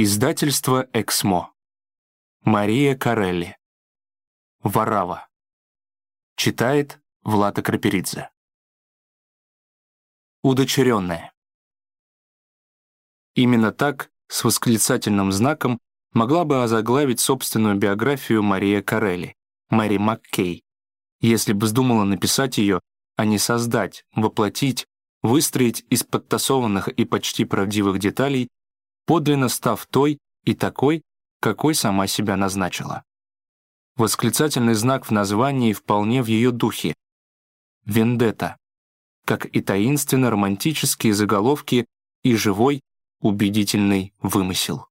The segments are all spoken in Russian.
Издательство «Эксмо». Мария Карелли. Варава. Читает Влада Краперидзе. Удочеренная. Именно так, с восклицательным знаком, могла бы озаглавить собственную биографию Мария Карелли, Мэри Маккей, если бы вздумала написать ее, а не создать, воплотить, выстроить из подтасованных и почти правдивых деталей подлинно став той и такой, какой сама себя назначила. Восклицательный знак в названии вполне в ее духе. Вендетта, как и таинственно-романтические заголовки и живой, убедительный вымысел.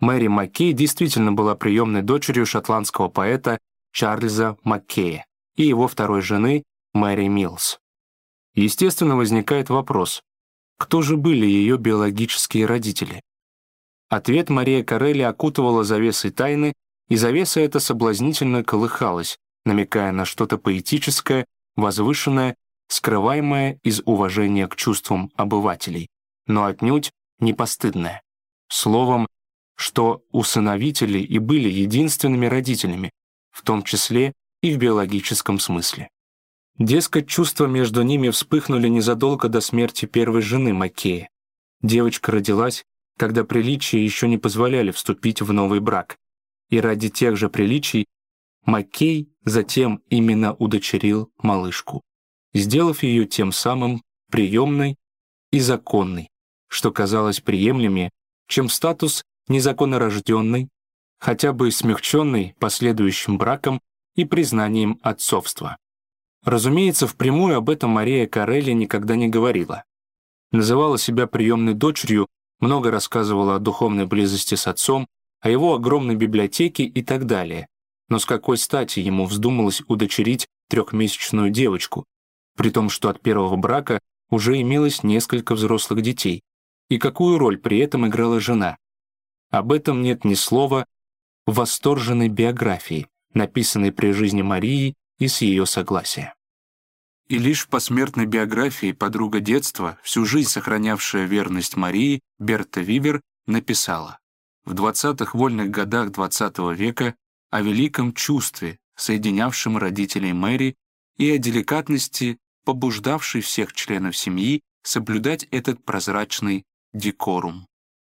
Мэри Маккей действительно была приемной дочерью шотландского поэта Чарльза Маккея и его второй жены Мэри Милс. Естественно, возникает вопрос, кто же были ее биологические родители? Ответ Мария Карелли окутывала завесой тайны, и завеса эта соблазнительно колыхалась, намекая на что-то поэтическое, возвышенное, скрываемое из уважения к чувствам обывателей, но отнюдь не постыдное. Словом, что усыновители и были единственными родителями, в том числе и в биологическом смысле. Дескать, чувства между ними вспыхнули незадолго до смерти первой жены Маккея. Девочка родилась, когда приличия еще не позволяли вступить в новый брак. И ради тех же приличий Маккей затем именно удочерил малышку, сделав ее тем самым приемной и законной, что казалось приемлемее, чем статус незаконнорожденной, хотя бы смягченный последующим браком и признанием отцовства. Разумеется, впрямую об этом Мария Карелли никогда не говорила. Называла себя приемной дочерью, много рассказывала о духовной близости с отцом, о его огромной библиотеке и так далее. Но с какой стати ему вздумалось удочерить трехмесячную девочку, при том, что от первого брака уже имелось несколько взрослых детей? И какую роль при этом играла жена? Об этом нет ни слова в восторженной биографии, написанной при жизни Марии и с ее согласия. И лишь в посмертной биографии подруга детства, всю жизнь сохранявшая верность Марии, Берта Вивер, написала в 20-х вольных годах XX века о великом чувстве, соединявшем родителей Мэри, и о деликатности, побуждавшей всех членов семьи соблюдать этот прозрачный декорум.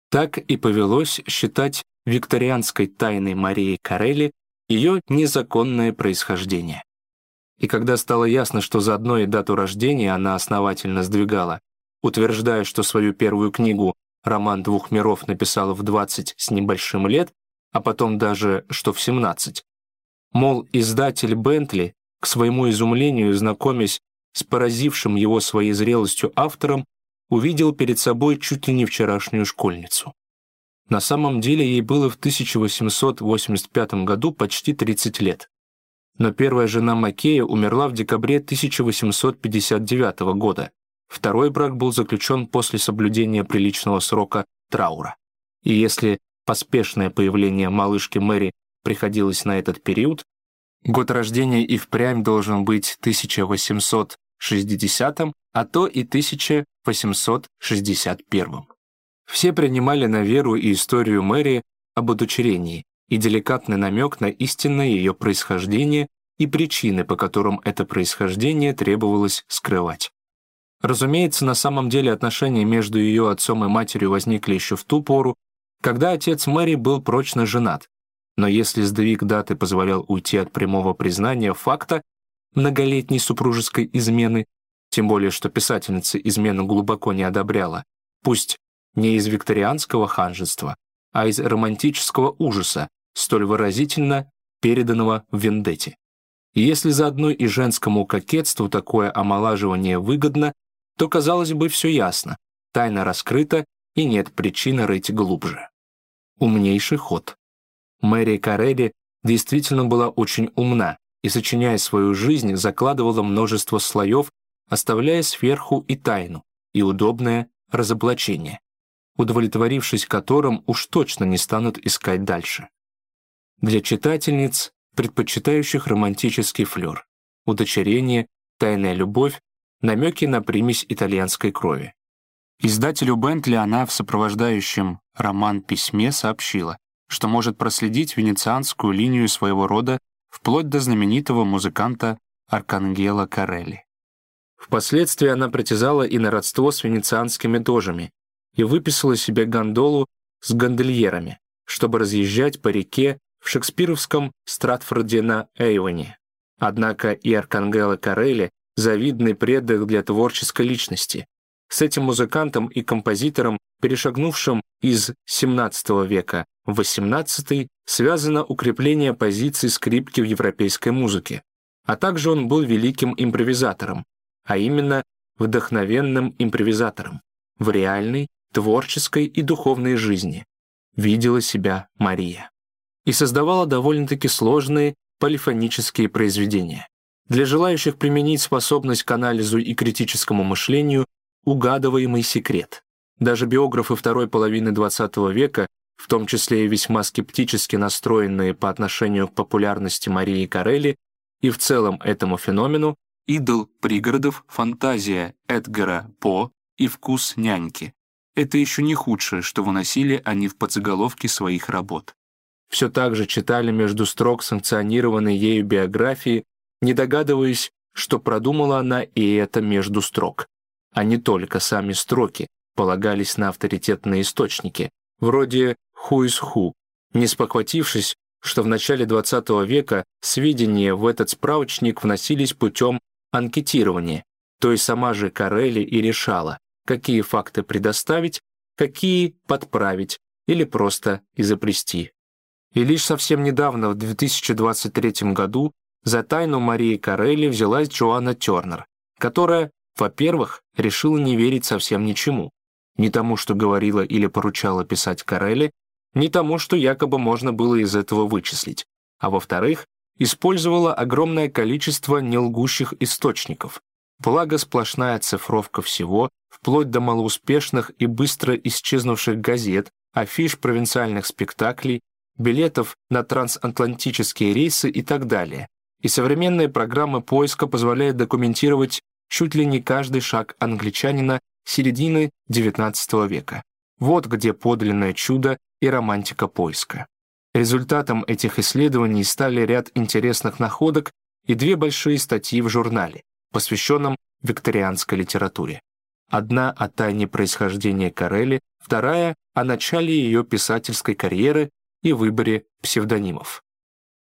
Так и повелось считать викторианской тайной Марии Карелли ее незаконное происхождение. И когда стало ясно, что заодно и дату рождения она основательно сдвигала, утверждая, что свою первую книгу «Роман двух миров» написала в 20 с небольшим лет, а потом даже что в 17. Мол, издатель Бентли, к своему изумлению знакомясь с поразившим его своей зрелостью автором, увидел перед собой чуть ли не вчерашнюю школьницу. На самом деле ей было в 1885 году почти 30 лет но первая жена Макея умерла в декабре 1859 года. Второй брак был заключен после соблюдения приличного срока траура. И если поспешное появление малышки Мэри приходилось на этот период, год рождения и впрямь должен быть 1860, а то и 1861. Все принимали на веру и историю Мэри об удочерении, и деликатный намек на истинное ее происхождение и причины, по которым это происхождение требовалось скрывать. Разумеется, на самом деле отношения между ее отцом и матерью возникли еще в ту пору, когда отец Мэри был прочно женат. Но если сдвиг даты позволял уйти от прямого признания факта многолетней супружеской измены, тем более что писательница измену глубоко не одобряла, пусть не из викторианского ханжества, а из романтического ужаса, столь выразительно переданного в Вендете. И если заодно и женскому кокетству такое омолаживание выгодно, то, казалось бы, все ясно, тайна раскрыта и нет причины рыть глубже. Умнейший ход. Мэри Карелли действительно была очень умна и, сочиняя свою жизнь, закладывала множество слоев, оставляя сверху и тайну, и удобное разоблачение, удовлетворившись которым уж точно не станут искать дальше. Для читательниц, предпочитающих романтический флер, удочерение, тайная любовь, намеки на примесь итальянской крови. Издателю Бентли она в сопровождающем роман-письме сообщила, что может проследить венецианскую линию своего рода вплоть до знаменитого музыканта Аркангела Карелли. Впоследствии она притязала и на родство с венецианскими дожами и выписала себе гондолу с гондольерами, чтобы разъезжать по реке шекспировском Стратфорде на Эйвоне. Однако и Аркангела Карелли — завидный предок для творческой личности. С этим музыкантом и композитором, перешагнувшим из XVII века в XVIII, связано укрепление позиций скрипки в европейской музыке. А также он был великим импровизатором, а именно вдохновенным импровизатором в реальной, творческой и духовной жизни. Видела себя Мария. И создавала довольно-таки сложные полифонические произведения. Для желающих применить способность к анализу и критическому мышлению угадываемый секрет. Даже биографы второй половины XX века, в том числе и весьма скептически настроенные по отношению к популярности Марии Карелли и в целом этому феномену, идол пригородов, фантазия Эдгара По и вкус няньки. Это еще не худшее, что выносили они в подзаголовке своих работ. Все так же читали между строк санкционированной ею биографии, не догадываясь, что продумала она и это между строк, а не только сами строки, полагались на авторитетные источники, вроде «Who is who», не спохватившись, что в начале XX века сведения в этот справочник вносились путем анкетирования, то есть сама же Карелли и решала, какие факты предоставить, какие подправить или просто изобрести. И лишь совсем недавно, в 2023 году, за тайну Марии Карелли взялась Джоанна Тернер, которая, во-первых, решила не верить совсем ничему, ни тому, что говорила или поручала писать Карелли, ни тому, что якобы можно было из этого вычислить, а во-вторых, использовала огромное количество нелгущих источников, благо сплошная цифровка всего, вплоть до малоуспешных и быстро исчезнувших газет, афиш провинциальных спектаклей, билетов на трансатлантические рейсы и так далее. И современные программы поиска позволяют документировать чуть ли не каждый шаг англичанина середины XIX века. Вот где подлинное чудо и романтика поиска. Результатом этих исследований стали ряд интересных находок и две большие статьи в журнале, посвященном викторианской литературе. Одна о тайне происхождения Карелли, вторая — о начале ее писательской карьеры и выборе псевдонимов.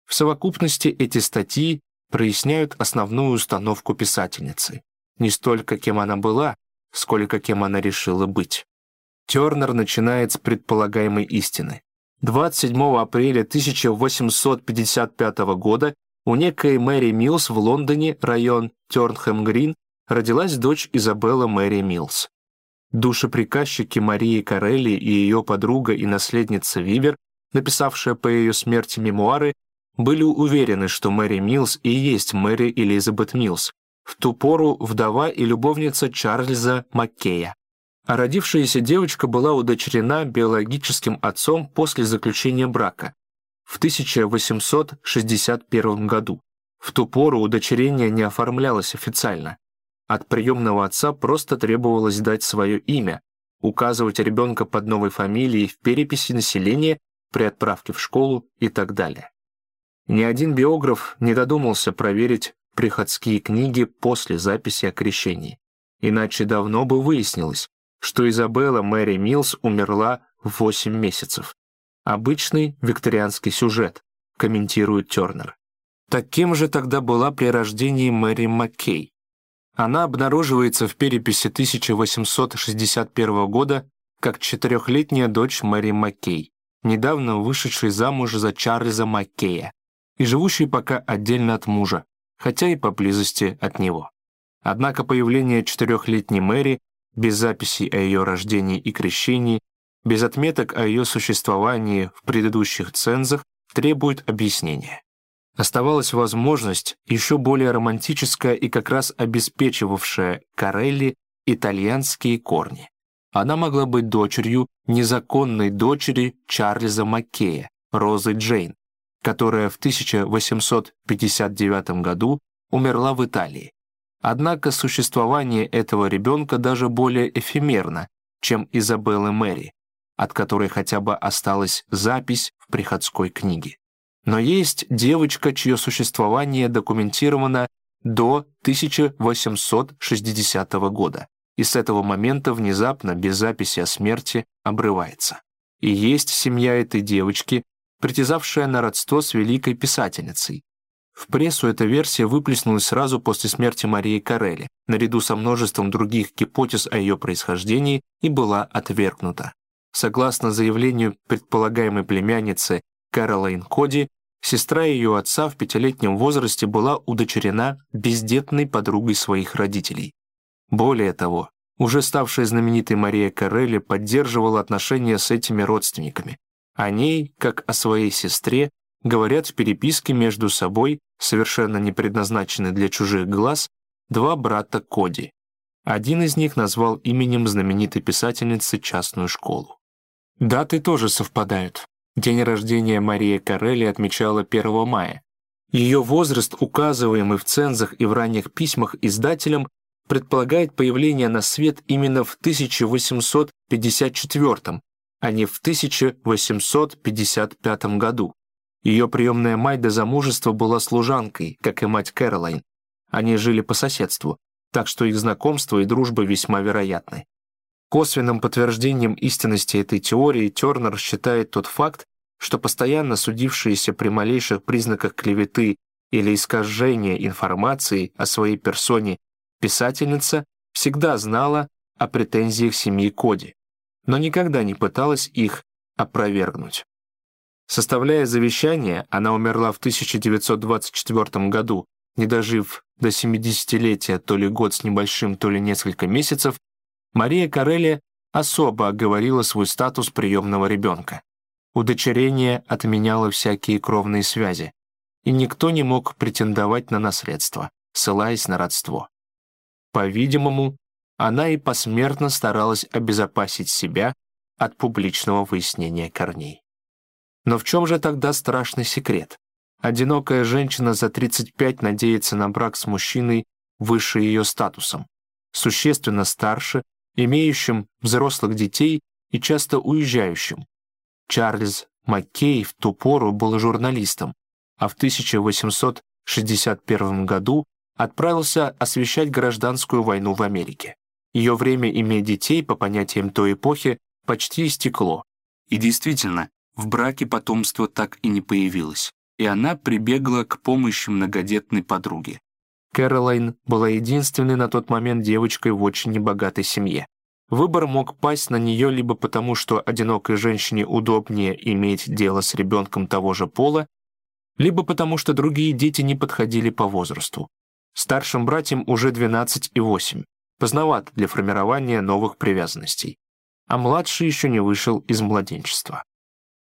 В совокупности эти статьи проясняют основную установку писательницы. Не столько кем она была, сколько кем она решила быть. Тернер начинает с предполагаемой истины. 27 апреля 1855 года у некой Мэри Милс в Лондоне, район Тернхэм-Грин, родилась дочь Изабелла Мэри Милс. Душеприказчики Марии Карелли и ее подруга и наследница Вивер написавшая по ее смерти мемуары, были уверены, что Мэри Милс и есть Мэри Элизабет Милс, в ту пору вдова и любовница Чарльза Маккея. А родившаяся девочка была удочерена биологическим отцом после заключения брака в 1861 году. В ту пору удочерение не оформлялось официально. От приемного отца просто требовалось дать свое имя, указывать ребенка под новой фамилией в переписи населения при отправке в школу и так далее. Ни один биограф не додумался проверить приходские книги после записи о крещении. Иначе давно бы выяснилось, что Изабелла Мэри Милс умерла в 8 месяцев. Обычный викторианский сюжет, комментирует Тернер. Таким же тогда была при рождении Мэри Маккей. Она обнаруживается в переписи 1861 года как четырехлетняя дочь Мэри Маккей недавно вышедший замуж за Чарльза Маккея и живущий пока отдельно от мужа, хотя и поблизости от него. Однако появление четырехлетней Мэри без записи о ее рождении и крещении, без отметок о ее существовании в предыдущих цензах требует объяснения. Оставалась возможность, еще более романтическая и как раз обеспечивавшая Карелли итальянские корни. Она могла быть дочерью незаконной дочери Чарльза Маккея, Розы Джейн, которая в 1859 году умерла в Италии. Однако существование этого ребенка даже более эфемерно, чем Изабеллы Мэри, от которой хотя бы осталась запись в приходской книге. Но есть девочка, чье существование документировано до 1860 года, и с этого момента внезапно, без записи о смерти, обрывается. И есть семья этой девочки, притязавшая на родство с великой писательницей. В прессу эта версия выплеснулась сразу после смерти Марии Карелли, наряду со множеством других гипотез о ее происхождении, и была отвергнута. Согласно заявлению предполагаемой племянницы Кэролайн Коди, сестра ее отца в пятилетнем возрасте была удочерена бездетной подругой своих родителей. Более того, уже ставшая знаменитой Мария Карелли поддерживала отношения с этими родственниками. О ней, как о своей сестре, говорят в переписке между собой, совершенно не предназначенной для чужих глаз, два брата Коди. Один из них назвал именем знаменитой писательницы частную школу. Даты тоже совпадают. День рождения Марии Карелли отмечала 1 мая. Ее возраст, указываемый в цензах и в ранних письмах издателям, предполагает появление на свет именно в 1854, а не в 1855 году. Ее приемная мать до замужества была служанкой, как и мать Кэролайн. Они жили по соседству, так что их знакомство и дружба весьма вероятны. Косвенным подтверждением истинности этой теории Тернер считает тот факт, что постоянно судившиеся при малейших признаках клеветы или искажения информации о своей персоне писательница всегда знала о претензиях семьи Коди, но никогда не пыталась их опровергнуть. Составляя завещание, она умерла в 1924 году, не дожив до 70-летия то ли год с небольшим, то ли несколько месяцев, Мария Карелли особо оговорила свой статус приемного ребенка. Удочерение отменяло всякие кровные связи, и никто не мог претендовать на наследство, ссылаясь на родство. По-видимому, она и посмертно старалась обезопасить себя от публичного выяснения корней. Но в чем же тогда страшный секрет? Одинокая женщина за 35 надеется на брак с мужчиной выше ее статусом, существенно старше имеющим взрослых детей и часто уезжающим. Чарльз Маккей в ту пору был журналистом, а в 1861 году отправился освещать гражданскую войну в Америке. Ее время иметь детей, по понятиям той эпохи, почти истекло. И действительно, в браке потомство так и не появилось, и она прибегла к помощи многодетной подруги. Кэролайн была единственной на тот момент девочкой в очень небогатой семье. Выбор мог пасть на нее либо потому, что одинокой женщине удобнее иметь дело с ребенком того же пола, либо потому, что другие дети не подходили по возрасту. Старшим братьям уже 12 и 8, поздновато для формирования новых привязанностей, а младший еще не вышел из младенчества.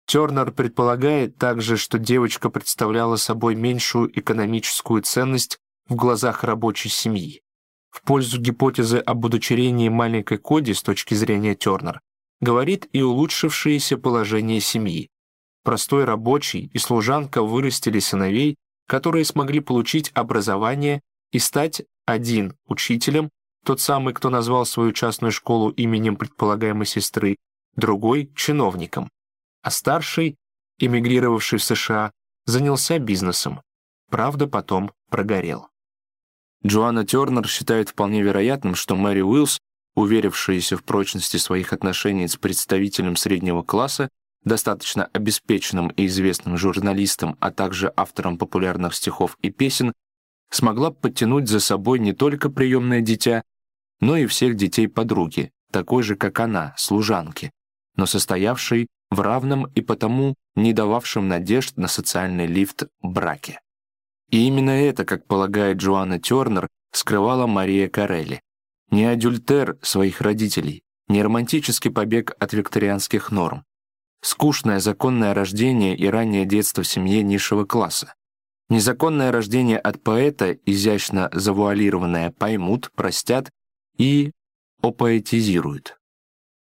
Тернер предполагает также, что девочка представляла собой меньшую экономическую ценность в глазах рабочей семьи. В пользу гипотезы об удочерении маленькой Коди с точки зрения Тернер говорит и улучшившееся положение семьи. Простой рабочий и служанка вырастили сыновей, которые смогли получить образование и стать один учителем, тот самый, кто назвал свою частную школу именем предполагаемой сестры, другой — чиновником, а старший, эмигрировавший в США, занялся бизнесом. Правда, потом прогорел. Джоанна Тернер считает вполне вероятным, что Мэри Уиллс, уверившаяся в прочности своих отношений с представителем среднего класса, достаточно обеспеченным и известным журналистом, а также автором популярных стихов и песен, смогла подтянуть за собой не только приемное дитя, но и всех детей подруги, такой же, как она, служанки, но состоявшей в равном и потому не дававшем надежд на социальный лифт браке. И именно это, как полагает Джоанна Тернер, скрывала Мария Карелли. Не адюльтер своих родителей, не романтический побег от викторианских норм. Скучное законное рождение и раннее детство в семье низшего класса. Незаконное рождение от поэта, изящно завуалированное, поймут, простят и опоэтизируют.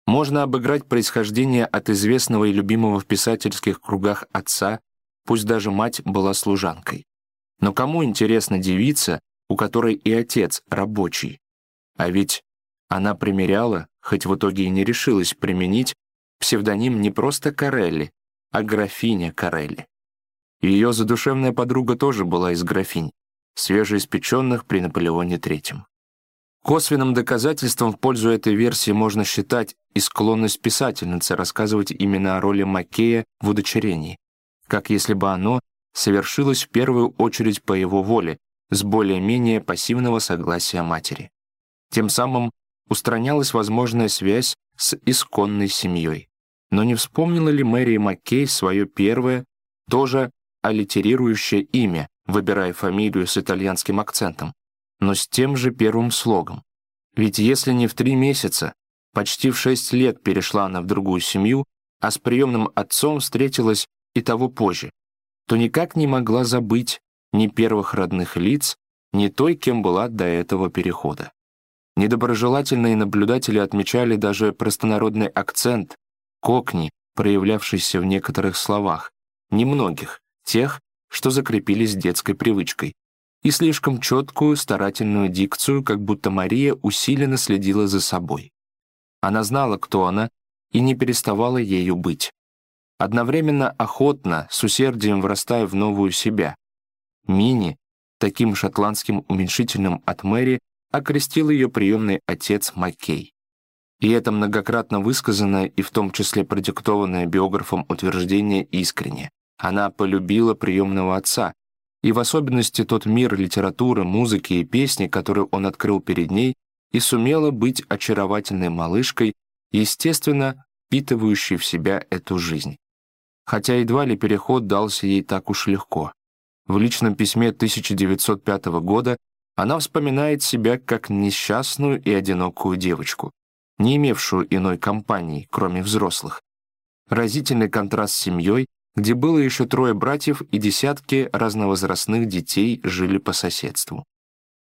Можно обыграть происхождение от известного и любимого в писательских кругах отца, пусть даже мать была служанкой. Но кому интересна девица, у которой и отец рабочий? А ведь Она примеряла, хоть в итоге и не решилась применить, псевдоним не просто Карелли, а графиня Карелли. Ее задушевная подруга тоже была из графинь, свежеиспеченных при Наполеоне III. Косвенным доказательством в пользу этой версии можно считать и склонность писательницы рассказывать именно о роли Маккея в удочерении, как если бы оно совершилось в первую очередь по его воле, с более-менее пассивного согласия матери. Тем самым устранялась возможная связь с исконной семьей. Но не вспомнила ли Мэри Маккей свое первое, тоже аллитерирующее имя, выбирая фамилию с итальянским акцентом, но с тем же первым слогом? Ведь если не в три месяца, почти в шесть лет перешла она в другую семью, а с приемным отцом встретилась и того позже, то никак не могла забыть ни первых родных лиц, ни той, кем была до этого перехода. Недоброжелательные наблюдатели отмечали даже простонародный акцент, кокни, проявлявшийся в некоторых словах, немногих, тех, что закрепились детской привычкой, и слишком четкую, старательную дикцию, как будто Мария усиленно следила за собой. Она знала, кто она, и не переставала ею быть. Одновременно охотно, с усердием врастая в новую себя. Мини, таким шотландским уменьшительным от Мэри, окрестил ее приемный отец Маккей. И это многократно высказанное и в том числе продиктованное биографом утверждение искренне. Она полюбила приемного отца, и в особенности тот мир литературы, музыки и песни, который он открыл перед ней, и сумела быть очаровательной малышкой, естественно, впитывающей в себя эту жизнь. Хотя едва ли переход дался ей так уж легко. В личном письме 1905 года она вспоминает себя как несчастную и одинокую девочку, не имевшую иной компании, кроме взрослых. Разительный контраст с семьей, где было еще трое братьев и десятки разновозрастных детей жили по соседству.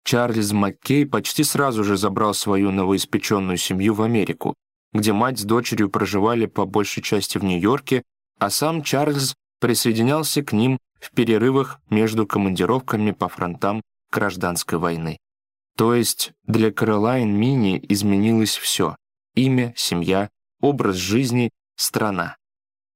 Чарльз Маккей почти сразу же забрал свою новоиспеченную семью в Америку, где мать с дочерью проживали по большей части в Нью-Йорке, а сам Чарльз присоединялся к ним в перерывах между командировками по фронтам гражданской войны. То есть для Каролайн Мини изменилось все — имя, семья, образ жизни, страна.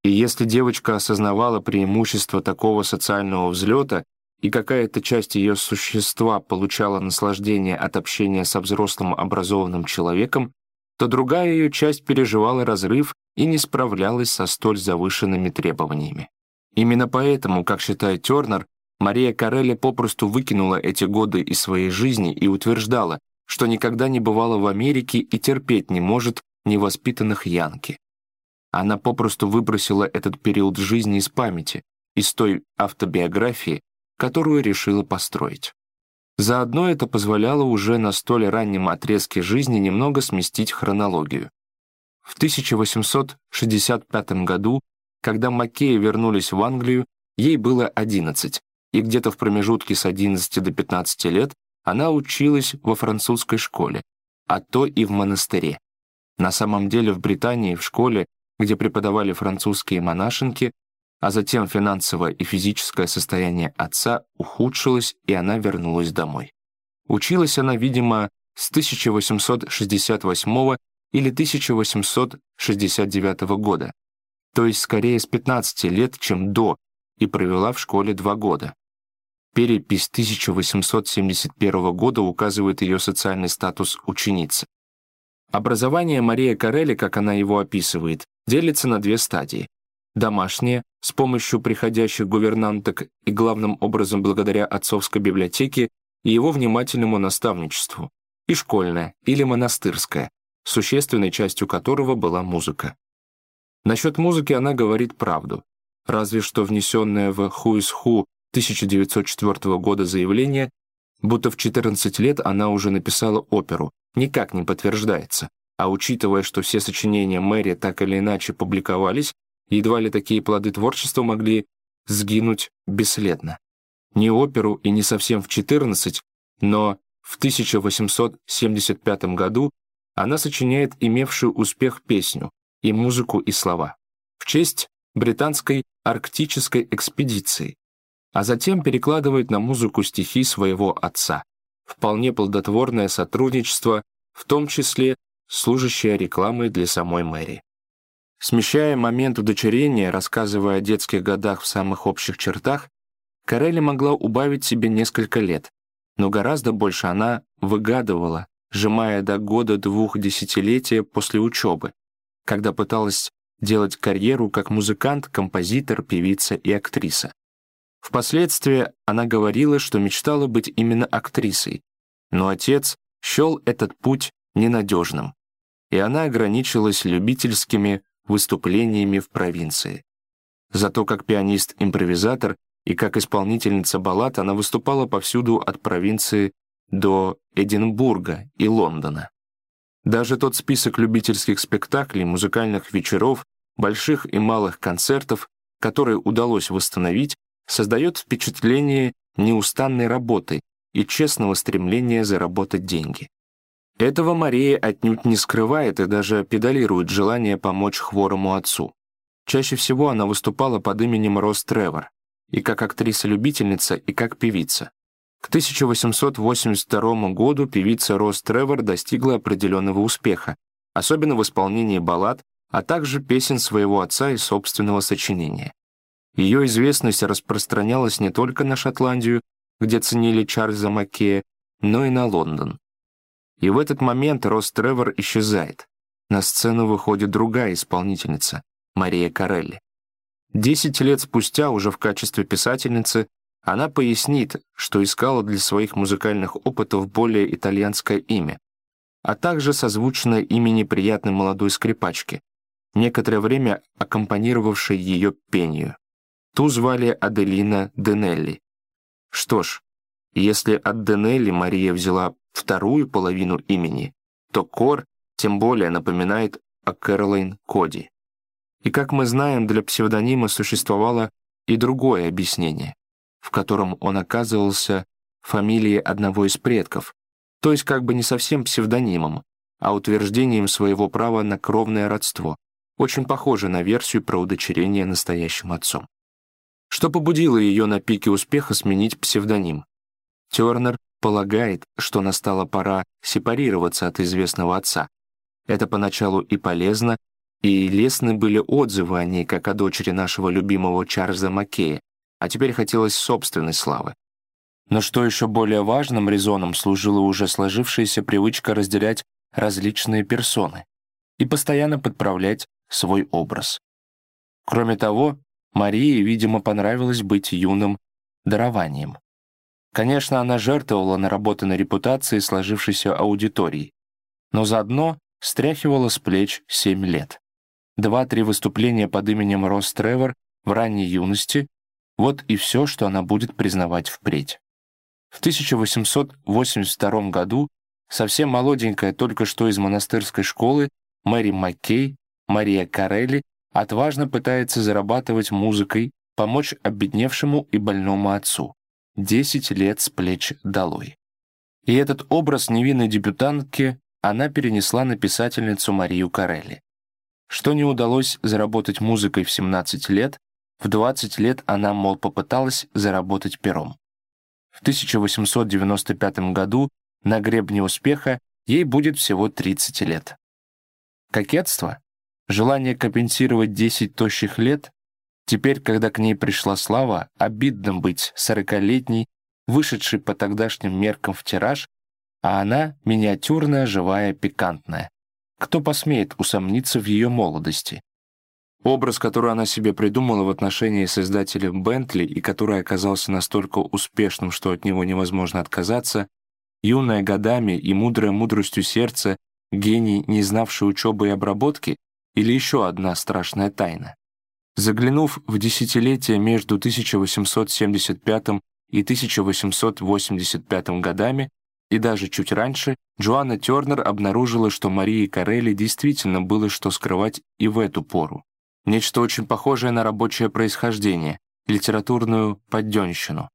И если девочка осознавала преимущество такого социального взлета, и какая-то часть ее существа получала наслаждение от общения со взрослым образованным человеком, то другая ее часть переживала разрыв и не справлялась со столь завышенными требованиями. Именно поэтому, как считает Тернер, Мария Карелли попросту выкинула эти годы из своей жизни и утверждала, что никогда не бывала в Америке и терпеть не может невоспитанных янки. Она попросту выбросила этот период жизни из памяти, из той автобиографии, которую решила построить. Заодно это позволяло уже на столь раннем отрезке жизни немного сместить хронологию. В 1865 году, когда Маккеи вернулись в Англию, ей было 11, и где-то в промежутке с 11 до 15 лет она училась во французской школе, а то и в монастыре. На самом деле в Британии в школе, где преподавали французские монашенки, а затем финансовое и физическое состояние отца ухудшилось, и она вернулась домой. Училась она, видимо, с 1868 или 1869 года, то есть скорее с 15 лет, чем до, и провела в школе два года. Перепись 1871 года указывает ее социальный статус ученицы. Образование Мария Карелли, как она его описывает, делится на две стадии. Домашнее, с помощью приходящих гувернанток и главным образом благодаря отцовской библиотеке и его внимательному наставничеству, и школьное или монастырское, существенной частью которого была музыка. Насчет музыки она говорит правду, разве что внесенная в «Who is Who» 1904 года заявление, будто в 14 лет она уже написала оперу, никак не подтверждается, а учитывая, что все сочинения Мэри так или иначе публиковались, едва ли такие плоды творчества могли сгинуть бесследно. Не оперу и не совсем в 14, но в 1875 году она сочиняет имевшую успех песню и музыку и слова в честь британской арктической экспедиции, а затем перекладывает на музыку стихи своего отца. Вполне плодотворное сотрудничество, в том числе служащая рекламой для самой Мэри. Смещая момент удочерения, рассказывая о детских годах в самых общих чертах, Карелли могла убавить себе несколько лет, но гораздо больше она выгадывала, сжимая до года-двух десятилетия после учебы, когда пыталась делать карьеру как музыкант, композитор, певица и актриса. Впоследствии она говорила, что мечтала быть именно актрисой, но отец счел этот путь ненадежным, и она ограничилась любительскими выступлениями в провинции. Зато как пианист-импровизатор и как исполнительница баллад она выступала повсюду от провинции до Эдинбурга и Лондона. Даже тот список любительских спектаклей, музыкальных вечеров, больших и малых концертов, которые удалось восстановить, создает впечатление неустанной работы и честного стремления заработать деньги. Этого Мария отнюдь не скрывает и даже педалирует желание помочь хворому отцу. Чаще всего она выступала под именем Рос Тревор, и как актриса-любительница, и как певица. К 1882 году певица Рос Тревор достигла определенного успеха, особенно в исполнении баллад, а также песен своего отца и собственного сочинения. Ее известность распространялась не только на Шотландию, где ценили Чарльза Маккея, но и на Лондон. И в этот момент Рос Тревор исчезает. На сцену выходит другая исполнительница, Мария Карелли. Десять лет спустя, уже в качестве писательницы, она пояснит, что искала для своих музыкальных опытов более итальянское имя, а также созвучное имени приятной молодой скрипачки, некоторое время аккомпанировавшей ее пению. Ту звали Аделина Денелли. Что ж, если от Денелли Мария взяла вторую половину имени, то Кор тем более напоминает о Кэролайн Коди. И как мы знаем, для псевдонима существовало и другое объяснение в котором он оказывался фамилией одного из предков, то есть как бы не совсем псевдонимом, а утверждением своего права на кровное родство, очень похоже на версию про удочерение настоящим отцом. Что побудило ее на пике успеха сменить псевдоним? Тернер полагает, что настала пора сепарироваться от известного отца. Это поначалу и полезно, и лестны были отзывы о ней, как о дочери нашего любимого Чарльза Маккея, а теперь хотелось собственной славы. Но что еще более важным резоном служила уже сложившаяся привычка разделять различные персоны и постоянно подправлять свой образ. Кроме того, Марии, видимо, понравилось быть юным дарованием. Конечно, она жертвовала наработанной репутацией сложившейся аудитории, но заодно стряхивала с плеч семь лет. Два-три выступления под именем Росс Тревор в ранней юности вот и все, что она будет признавать впредь. В 1882 году совсем молоденькая только что из монастырской школы Мэри Маккей, Мария Карелли отважно пытается зарабатывать музыкой, помочь обедневшему и больному отцу. Десять лет с плеч долой. И этот образ невинной дебютантки она перенесла на писательницу Марию Карелли. Что не удалось заработать музыкой в 17 лет, в 20 лет она, мол, попыталась заработать пером. В 1895 году на гребне успеха ей будет всего 30 лет. Кокетство? Желание компенсировать 10 тощих лет? Теперь, когда к ней пришла слава, обидно быть сорокалетней, вышедшей по тогдашним меркам в тираж, а она миниатюрная, живая, пикантная. Кто посмеет усомниться в ее молодости? Образ, который она себе придумала в отношении с издателем Бентли и который оказался настолько успешным, что от него невозможно отказаться, юная годами и мудрая мудростью сердца, гений, не знавший учебы и обработки, или еще одна страшная тайна. Заглянув в десятилетие между 1875 и 1885 годами, и даже чуть раньше, Джоанна Тернер обнаружила, что Марии Карелли действительно было что скрывать и в эту пору нечто очень похожее на рабочее происхождение, литературную подденщину.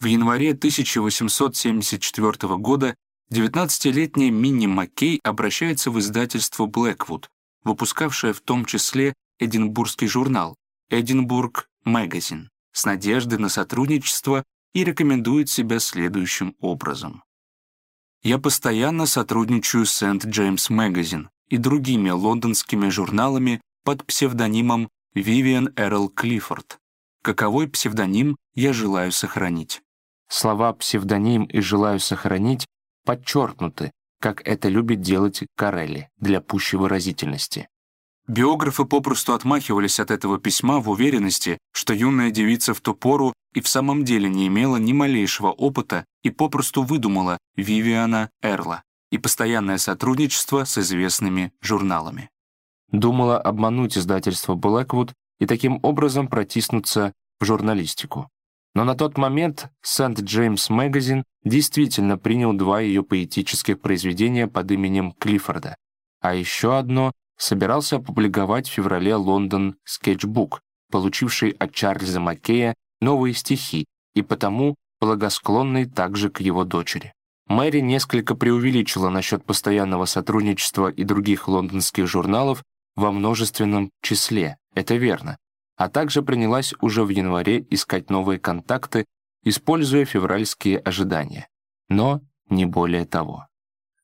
В январе 1874 года 19-летняя Минни Маккей обращается в издательство «Блэквуд», выпускавшее в том числе Эдинбургский журнал «Эдинбург Магазин» с надеждой на сотрудничество и рекомендует себя следующим образом. Я постоянно сотрудничаю с St. James Magazine и другими лондонскими журналами под псевдонимом Vivian Эрл Клиффорд. Каковой псевдоним я желаю сохранить. Слова «псевдоним» и «желаю сохранить» подчеркнуты, как это любит делать Карелли для пущей выразительности. Биографы попросту отмахивались от этого письма в уверенности, что юная девица в ту пору и в самом деле не имела ни малейшего опыта и попросту выдумала Вивиана Эрла и постоянное сотрудничество с известными журналами. Думала обмануть издательство Blackwood и таким образом протиснуться в журналистику. Но на тот момент St. James Magazine действительно принял два ее поэтических произведения под именем Клиффорда, а еще одно собирался опубликовать в феврале Лондон скетчбук, получивший от Чарльза Маккея новые стихи и потому благосклонный также к его дочери. Мэри несколько преувеличила насчет постоянного сотрудничества и других лондонских журналов во множественном числе, это верно, а также принялась уже в январе искать новые контакты, используя февральские ожидания. Но не более того.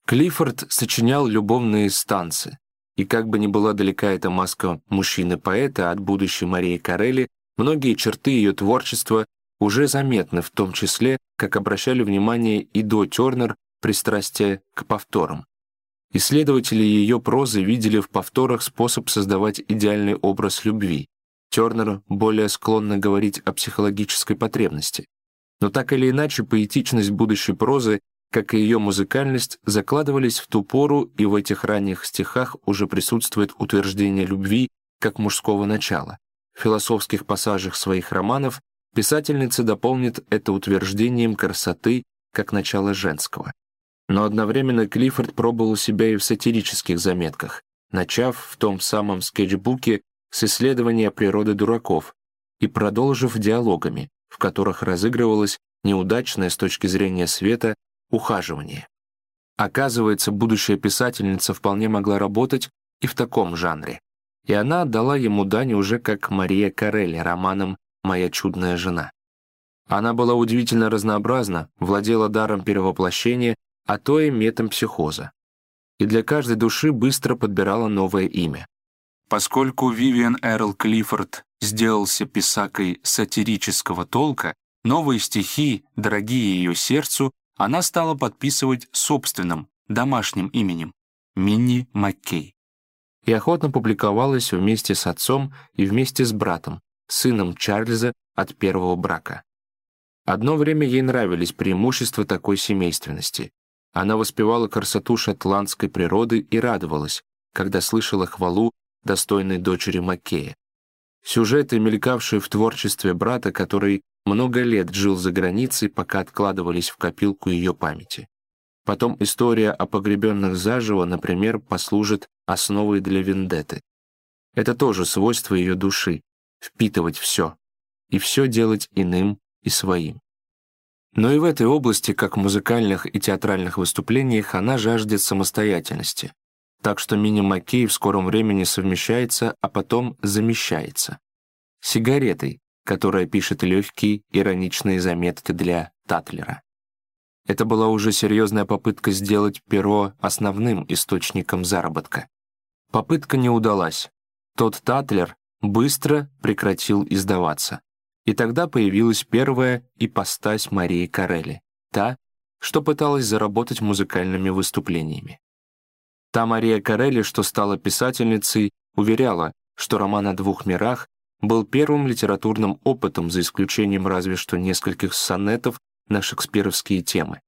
Клиффорд сочинял любовные станции, и как бы ни была далека эта маска мужчины-поэта от будущей Марии Карелли, многие черты ее творчества уже заметны, в том числе, как обращали внимание и до Тернер, пристрастие к повторам. Исследователи ее прозы видели в повторах способ создавать идеальный образ любви. Тернер более склонна говорить о психологической потребности. Но так или иначе, поэтичность будущей прозы как и ее музыкальность, закладывались в ту пору, и в этих ранних стихах уже присутствует утверждение любви как мужского начала. В философских пассажах своих романов писательница дополнит это утверждением красоты как начала женского. Но одновременно Клиффорд пробовал себя и в сатирических заметках, начав в том самом скетчбуке с исследования природы дураков и продолжив диалогами, в которых разыгрывалась неудачная с точки зрения света ухаживание. Оказывается, будущая писательница вполне могла работать и в таком жанре. И она отдала ему дань уже как Мария Карелли романом «Моя чудная жена». Она была удивительно разнообразна, владела даром перевоплощения, а то и метампсихоза. И для каждой души быстро подбирала новое имя. Поскольку Вивиан Эрл Клиффорд сделался писакой сатирического толка, новые стихи, дорогие ее сердцу, она стала подписывать собственным, домашним именем — Минни Маккей. И охотно публиковалась вместе с отцом и вместе с братом, сыном Чарльза от первого брака. Одно время ей нравились преимущества такой семейственности. Она воспевала красоту шотландской природы и радовалась, когда слышала хвалу достойной дочери Маккея. Сюжеты, мелькавшие в творчестве брата, который много лет жил за границей, пока откладывались в копилку ее памяти. Потом история о погребенных заживо, например, послужит основой для вендетты. Это тоже свойство ее души — впитывать все, и все делать иным и своим. Но и в этой области, как в музыкальных и театральных выступлениях, она жаждет самостоятельности. Так что Мини Маккей в скором времени совмещается, а потом замещается. Сигаретой, которая пишет легкие, ироничные заметки для Татлера. Это была уже серьезная попытка сделать перо основным источником заработка. Попытка не удалась. Тот Татлер быстро прекратил издаваться. И тогда появилась первая ипостась Марии Карелли, та, что пыталась заработать музыкальными выступлениями. Та Мария Карелли, что стала писательницей, уверяла, что роман о двух мирах был первым литературным опытом, за исключением разве что нескольких сонетов на шекспировские темы.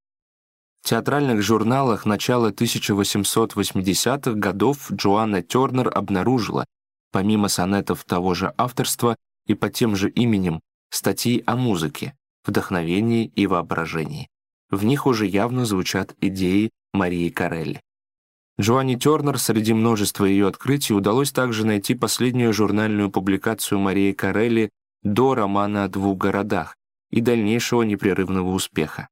В театральных журналах начала 1880-х годов Джоанна Тернер обнаружила, помимо сонетов того же авторства и под тем же именем, статьи о музыке, вдохновении и воображении. В них уже явно звучат идеи Марии Карелли. Джоанни Тернер среди множества ее открытий удалось также найти последнюю журнальную публикацию Марии Карелли до романа о двух городах и дальнейшего непрерывного успеха.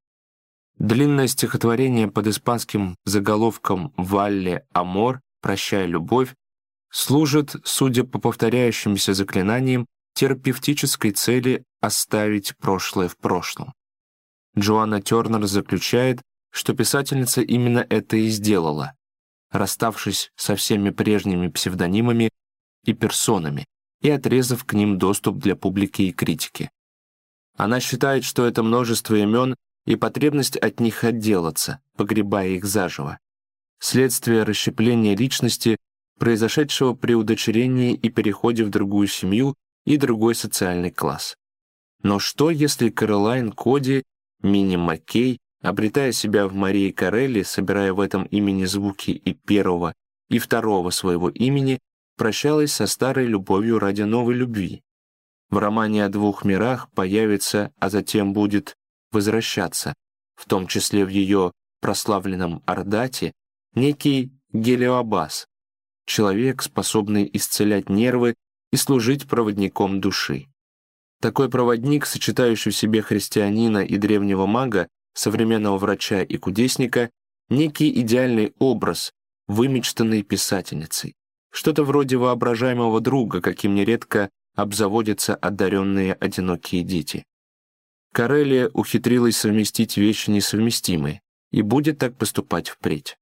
Длинное стихотворение под испанским заголовком «Валле Амор» «Прощай, любовь» служит, судя по повторяющимся заклинаниям, терапевтической цели оставить прошлое в прошлом. Джоанна Тернер заключает, что писательница именно это и сделала, расставшись со всеми прежними псевдонимами и персонами и отрезав к ним доступ для публики и критики. Она считает, что это множество имен и потребность от них отделаться, погребая их заживо. Следствие расщепления личности, произошедшего при удочерении и переходе в другую семью и другой социальный класс. Но что, если Каролайн Коди, Мини Маккей, обретая себя в Марии Карелли, собирая в этом имени звуки и первого, и второго своего имени, прощалась со старой любовью ради новой любви? В романе о двух мирах появится, а затем будет возвращаться, в том числе в ее прославленном Ардате, некий Гелиоабас, человек, способный исцелять нервы и служить проводником души. Такой проводник, сочетающий в себе христианина и древнего мага, современного врача и кудесника, некий идеальный образ, вымечтанный писательницей. Что-то вроде воображаемого друга, каким нередко обзаводятся одаренные одинокие дети. Карелия ухитрилась совместить вещи несовместимые и будет так поступать впредь.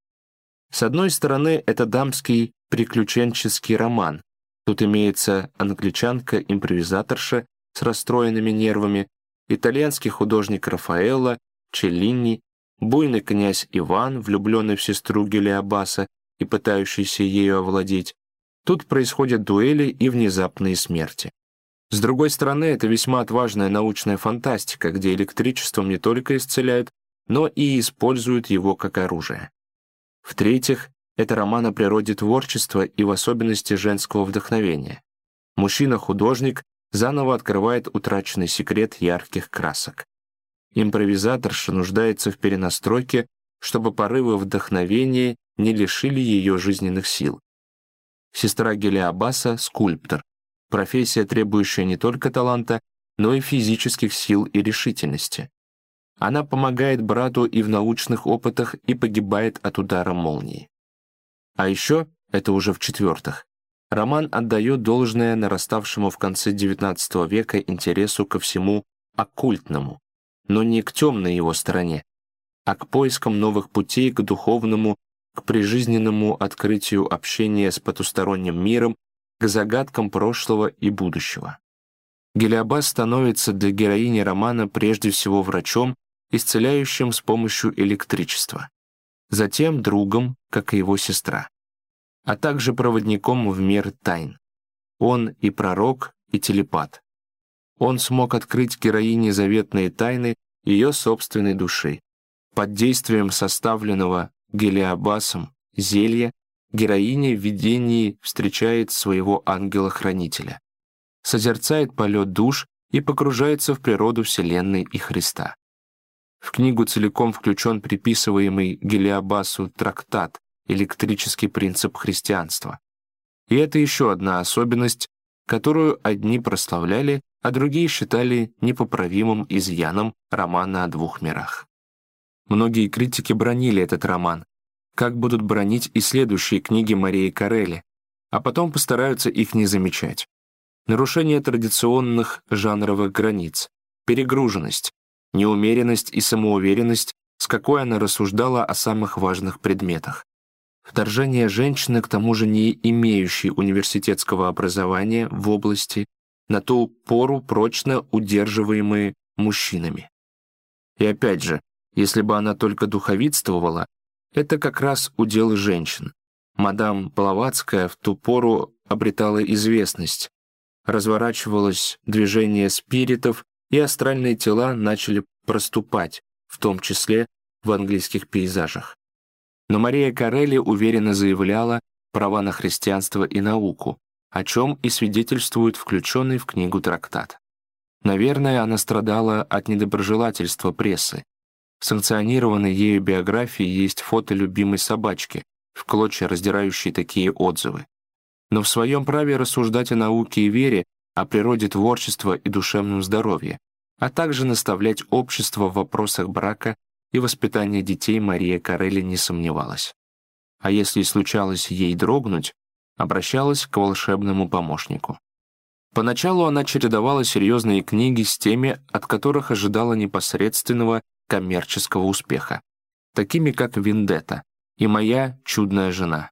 С одной стороны, это дамский приключенческий роман. Тут имеется англичанка-импровизаторша с расстроенными нервами, итальянский художник Рафаэлло, Челлини, буйный князь Иван, влюбленный в сестру Гелиабаса и пытающийся ею овладеть. Тут происходят дуэли и внезапные смерти. С другой стороны, это весьма отважная научная фантастика, где электричеством не только исцеляют, но и используют его как оружие. В-третьих, это роман о природе творчества и в особенности женского вдохновения. Мужчина-художник заново открывает утраченный секрет ярких красок. Импровизаторша нуждается в перенастройке, чтобы порывы вдохновения не лишили ее жизненных сил. Сестра Гелиабаса — скульптор, профессия, требующая не только таланта, но и физических сил и решительности. Она помогает брату и в научных опытах и погибает от удара молнии. А еще, это уже в-четвертых, роман отдает должное нараставшему в конце XIX века интересу ко всему оккультному, но не к темной его стороне, а к поискам новых путей к духовному, к прижизненному открытию общения с потусторонним миром к загадкам прошлого и будущего. Гелиабас становится для героини романа прежде всего врачом, исцеляющим с помощью электричества, затем другом, как и его сестра, а также проводником в мир тайн. Он и пророк, и телепат. Он смог открыть героине заветные тайны ее собственной души. Под действием составленного Гелиабасом зелья героиня в видении встречает своего ангела-хранителя, созерцает полет душ и погружается в природу Вселенной и Христа. В книгу целиком включен приписываемый Гелиабасу трактат «Электрический принцип христианства». И это еще одна особенность, которую одни прославляли, а другие считали непоправимым изъяном романа о двух мирах. Многие критики бронили этот роман, как будут бронить и следующие книги Марии Карелли, а потом постараются их не замечать. Нарушение традиционных жанровых границ, перегруженность, неумеренность и самоуверенность, с какой она рассуждала о самых важных предметах. Вторжение женщины, к тому же не имеющей университетского образования в области, на ту пору прочно удерживаемые мужчинами. И опять же, если бы она только духовитствовала, это как раз удел женщин. Мадам Блаватская в ту пору обретала известность. Разворачивалось движение спиритов, и астральные тела начали проступать, в том числе в английских пейзажах. Но Мария Карелли уверенно заявляла права на христианство и науку, о чем и свидетельствует включенный в книгу трактат. Наверное, она страдала от недоброжелательства прессы, в санкционированной ею биографии есть фото любимой собачки, в клочья раздирающие такие отзывы. Но в своем праве рассуждать о науке и вере, о природе творчества и душевном здоровье, а также наставлять общество в вопросах брака и воспитания детей Мария Карелли не сомневалась. А если случалось ей дрогнуть, обращалась к волшебному помощнику. Поначалу она чередовала серьезные книги с теми, от которых ожидала непосредственного коммерческого успеха. такими как «Вендетта» и «Моя чудная жена».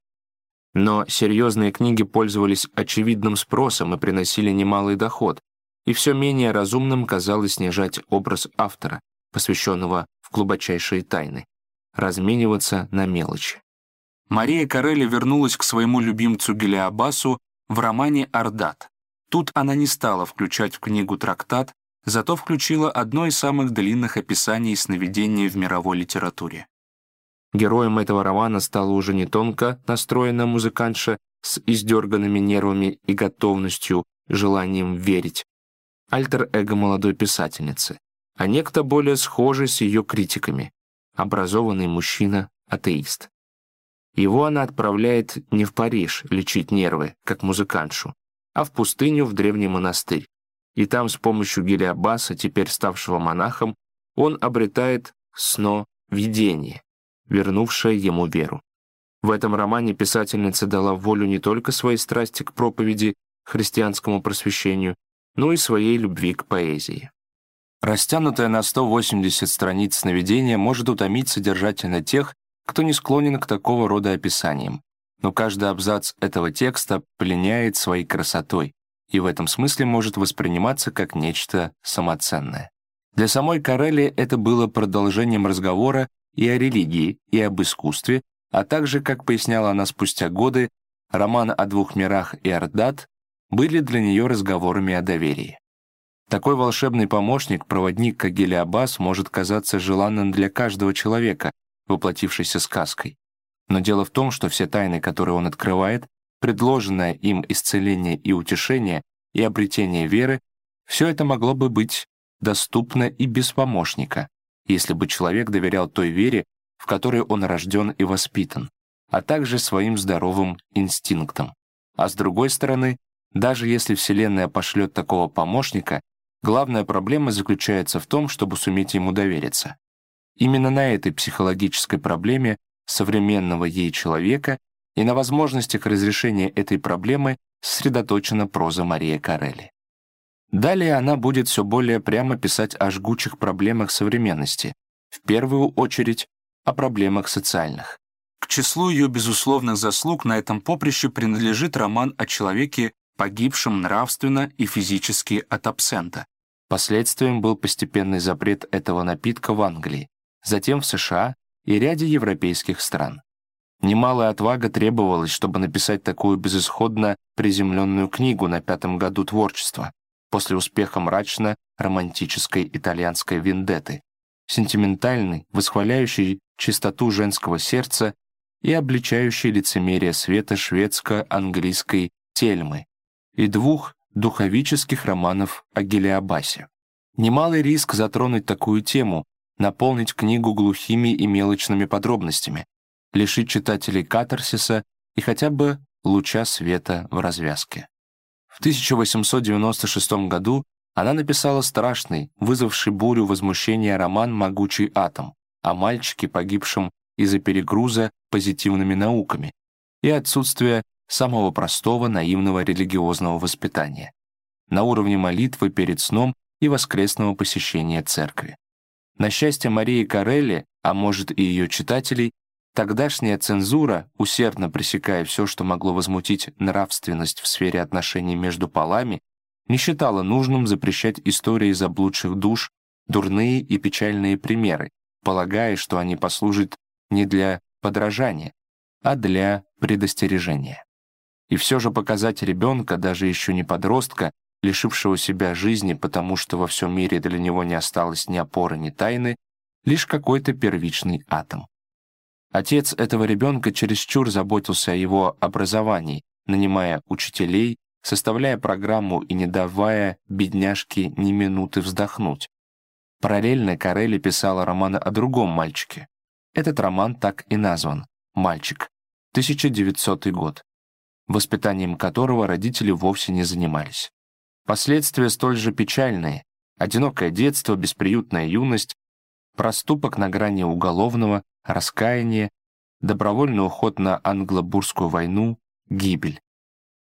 Но серьезные книги пользовались очевидным спросом и приносили немалый доход, и все менее разумным казалось снижать образ автора, посвященного в глубочайшие тайны, размениваться на мелочи. Мария Карелли вернулась к своему любимцу Гелиабасу в романе «Ордат». Тут она не стала включать в книгу трактат, зато включила одно из самых длинных описаний сновидений в мировой литературе. Героем этого романа стала уже не тонко настроенная музыкантша с издерганными нервами и готовностью, желанием верить, альтер-эго молодой писательницы, а некто более схожий с ее критиками, образованный мужчина-атеист. Его она отправляет не в Париж лечить нервы, как музыкантшу, а в пустыню в древний монастырь. И там с помощью Гелиабаса, теперь ставшего монахом, он обретает сно-видение, вернувшее ему веру. В этом романе писательница дала волю не только своей страсти к проповеди, христианскому просвещению, но и своей любви к поэзии. Растянутое на 180 страниц сновидение может утомить содержательно тех, кто не склонен к такого рода описаниям. Но каждый абзац этого текста пленяет своей красотой и в этом смысле может восприниматься как нечто самоценное. Для самой Карелли это было продолжением разговора и о религии, и об искусстве, а также, как поясняла она спустя годы, роман о двух мирах и Ордат были для нее разговорами о доверии. Такой волшебный помощник, проводник, как Гелиабас, может казаться желанным для каждого человека, воплотившейся сказкой. Но дело в том, что все тайны, которые он открывает, предложенное им исцеление и утешение, и обретение веры, все это могло бы быть доступно и без помощника, если бы человек доверял той вере, в которой он рожден и воспитан, а также своим здоровым инстинктам. А с другой стороны, даже если Вселенная пошлет такого помощника, главная проблема заключается в том, чтобы суметь ему довериться. Именно на этой психологической проблеме современного ей человека и на возможностях разрешения этой проблемы сосредоточена проза Мария Карелли. Далее она будет все более прямо писать о жгучих проблемах современности, в первую очередь о проблемах социальных. К числу ее безусловных заслуг на этом поприще принадлежит роман о человеке, погибшем нравственно и физически от абсента. Последствием был постепенный запрет этого напитка в Англии, затем в США и ряде европейских стран. Немалая отвага требовалась, чтобы написать такую безысходно приземленную книгу на пятом году творчества, после успеха мрачно-романтической итальянской вендетты, сентиментальной, восхваляющей чистоту женского сердца и обличающей лицемерие света шведско-английской тельмы и двух духовических романов о Гелиабасе. Немалый риск затронуть такую тему, наполнить книгу глухими и мелочными подробностями, лишить читателей катарсиса и хотя бы луча света в развязке. В 1896 году она написала страшный, вызвавший бурю возмущения роман «Могучий атом» о мальчике, погибшем из-за перегруза позитивными науками и отсутствия самого простого наивного религиозного воспитания на уровне молитвы перед сном и воскресного посещения церкви. На счастье Марии Карелли, а может и ее читателей, тогдашняя цензура, усердно пресекая все, что могло возмутить нравственность в сфере отношений между полами, не считала нужным запрещать истории заблудших душ, дурные и печальные примеры, полагая, что они послужат не для подражания, а для предостережения. И все же показать ребенка, даже еще не подростка, лишившего себя жизни, потому что во всем мире для него не осталось ни опоры, ни тайны, лишь какой-то первичный атом. Отец этого ребенка чересчур заботился о его образовании, нанимая учителей, составляя программу и не давая бедняжке ни минуты вздохнуть. Параллельно Карелли писала романы о другом мальчике. Этот роман так и назван «Мальчик», 1900 год, воспитанием которого родители вовсе не занимались. Последствия столь же печальные. Одинокое детство, бесприютная юность, проступок на грани уголовного, раскаяние, добровольный уход на англо-бурскую войну, гибель.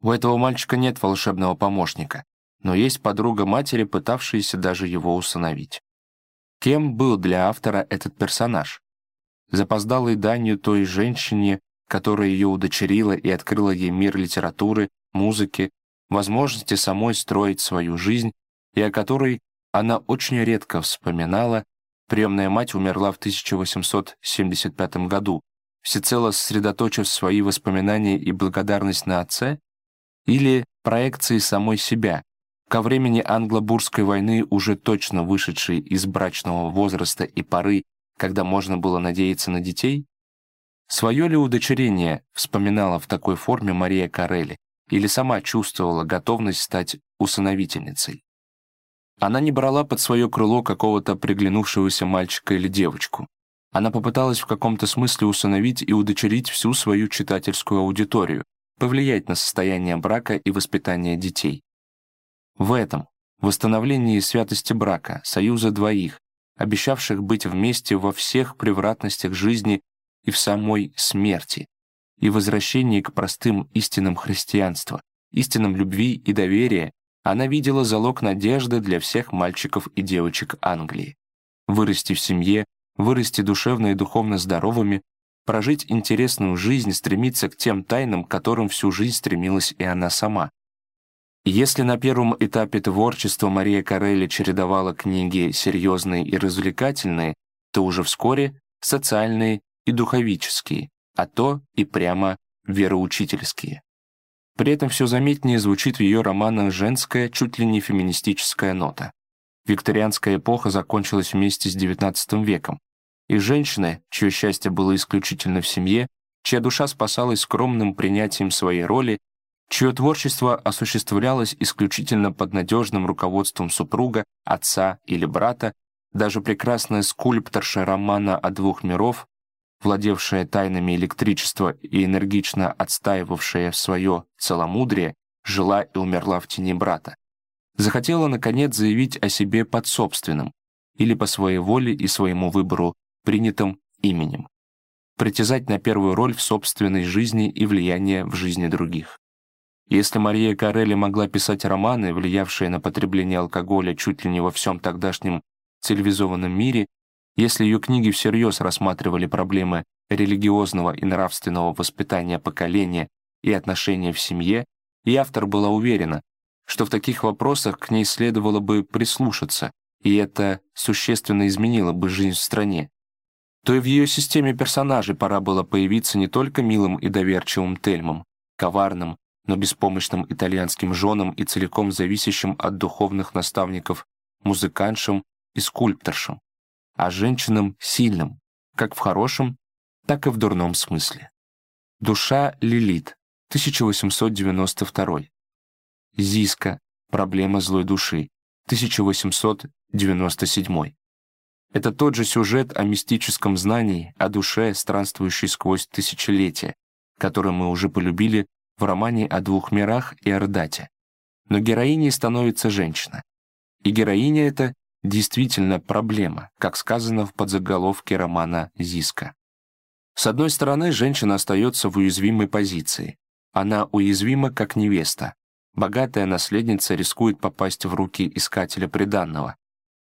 У этого мальчика нет волшебного помощника, но есть подруга матери, пытавшаяся даже его усыновить. Кем был для автора этот персонаж? запоздалой данью той женщине, которая ее удочерила и открыла ей мир литературы, музыки, возможности самой строить свою жизнь, и о которой она очень редко вспоминала, приемная мать умерла в 1875 году, всецело сосредоточив свои воспоминания и благодарность на отце, или проекции самой себя, ко времени англо-бурской войны уже точно вышедшей из брачного возраста и поры, когда можно было надеяться на детей? Свое ли удочерение вспоминала в такой форме Мария Карелли или сама чувствовала готовность стать усыновительницей? Она не брала под свое крыло какого-то приглянувшегося мальчика или девочку. Она попыталась в каком-то смысле усыновить и удочерить всю свою читательскую аудиторию, повлиять на состояние брака и воспитание детей. В этом, восстановлении святости брака, союза двоих, обещавших быть вместе во всех превратностях жизни и в самой смерти, и возвращении к простым истинам христианства, истинам любви и доверия, она видела залог надежды для всех мальчиков и девочек Англии. Вырасти в семье, вырасти душевно и духовно здоровыми, прожить интересную жизнь, стремиться к тем тайнам, к которым всю жизнь стремилась и она сама. Если на первом этапе творчества Мария Карелли чередовала книги серьезные и развлекательные, то уже вскоре социальные и духовические, а то и прямо вероучительские. При этом все заметнее звучит в ее романах женская, чуть ли не феминистическая нота. Викторианская эпоха закончилась вместе с XIX веком, и женщины, чье счастье было исключительно в семье, чья душа спасалась скромным принятием своей роли, чье творчество осуществлялось исключительно под надежным руководством супруга, отца или брата, даже прекрасная скульпторша романа «О двух миров», владевшая тайнами электричества и энергично отстаивавшая свое целомудрие, жила и умерла в тени брата. Захотела, наконец, заявить о себе под собственным, или по своей воле и своему выбору принятым именем. Притязать на первую роль в собственной жизни и влияние в жизни других. Если Мария Карелли могла писать романы, влиявшие на потребление алкоголя чуть ли не во всем тогдашнем цивилизованном мире, если ее книги всерьез рассматривали проблемы религиозного и нравственного воспитания поколения и отношения в семье, и автор была уверена, что в таких вопросах к ней следовало бы прислушаться, и это существенно изменило бы жизнь в стране, то и в ее системе персонажей пора было появиться не только милым и доверчивым Тельмом, коварным, но беспомощным итальянским женам и целиком зависящим от духовных наставников музыкантшам и скульпторшам, а женщинам сильным, как в хорошем, так и в дурном смысле. Душа Лилит, 1892. Зиска. Проблема злой души, 1897. Это тот же сюжет о мистическом знании, о душе, странствующей сквозь тысячелетия, который мы уже полюбили в романе о двух мирах и Ордате. Но героиней становится женщина. И героиня эта действительно проблема, как сказано в подзаголовке романа «Зиска». С одной стороны, женщина остается в уязвимой позиции. Она уязвима, как невеста. Богатая наследница рискует попасть в руки искателя приданного.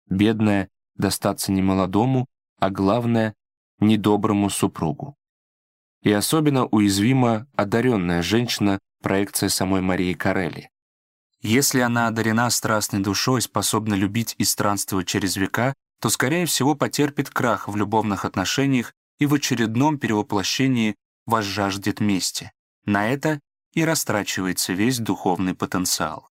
Бедная достаться не молодому, а главное — недоброму супругу. И особенно уязвима одаренная женщина, проекция самой Марии Карелли. Если она одарена страстной душой, способна любить и странствовать через века, то, скорее всего, потерпит крах в любовных отношениях и в очередном перевоплощении возжаждет мести. На это и растрачивается весь духовный потенциал.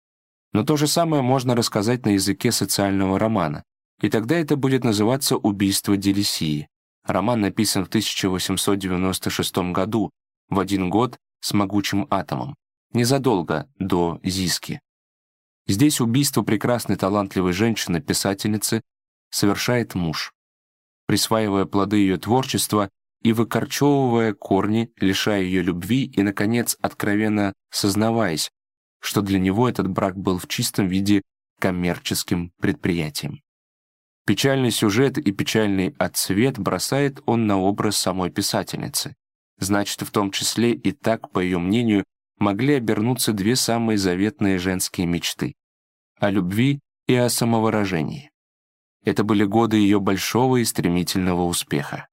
Но то же самое можно рассказать на языке социального романа. И тогда это будет называться «Убийство Делисии». Роман написан в 1896 году, в один год с могучим атомом, незадолго до Зиски. Здесь убийство прекрасной талантливой женщины-писательницы совершает муж, присваивая плоды ее творчества и выкорчевывая корни, лишая ее любви и, наконец, откровенно сознаваясь, что для него этот брак был в чистом виде коммерческим предприятием. Печальный сюжет и печальный отцвет бросает он на образ самой писательницы. Значит, в том числе и так, по ее мнению, могли обернуться две самые заветные женские мечты — о любви и о самовыражении. Это были годы ее большого и стремительного успеха.